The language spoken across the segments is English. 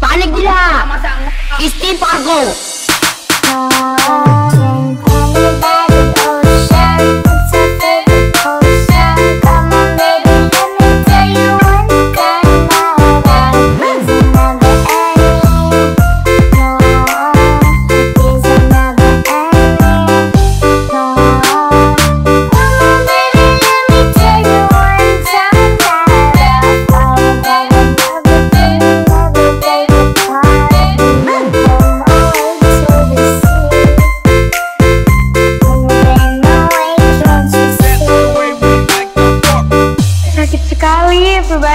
Panig nila! Steam Fargo!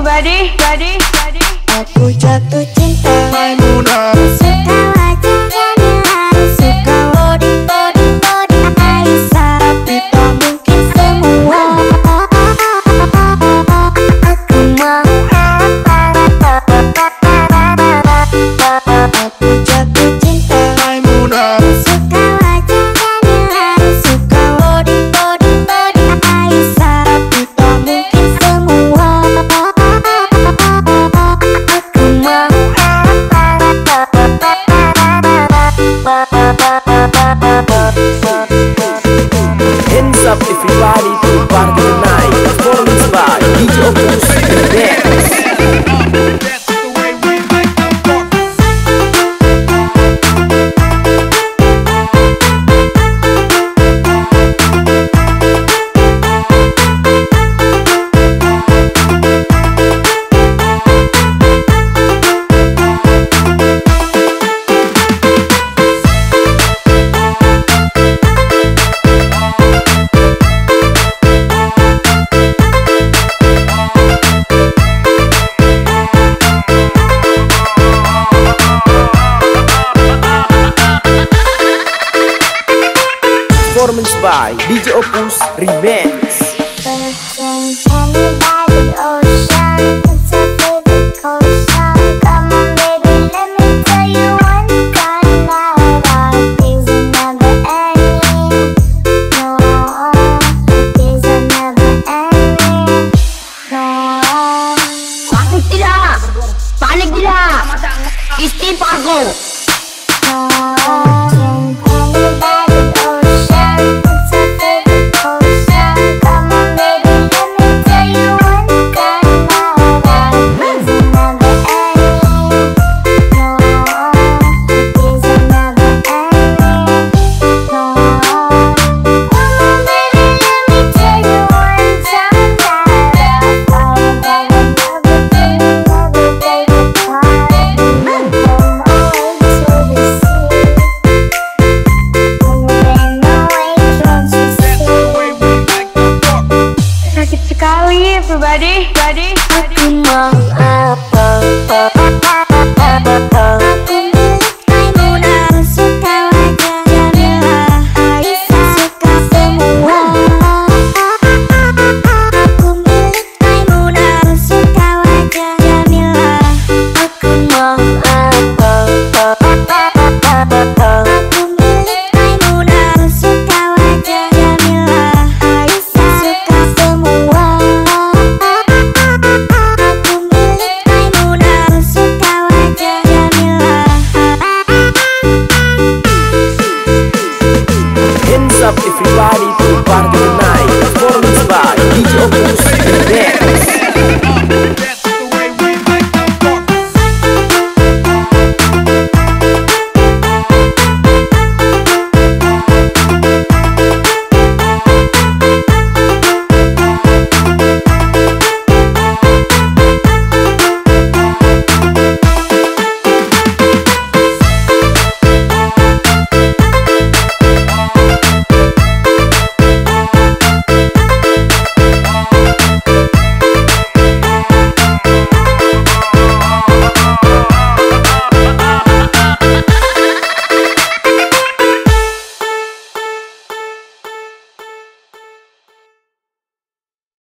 everybody, everybody, everybody. Aku jatuh Up everybody Performance by DJ Opus Remix. Panik everybody, ready, ready. Come on up.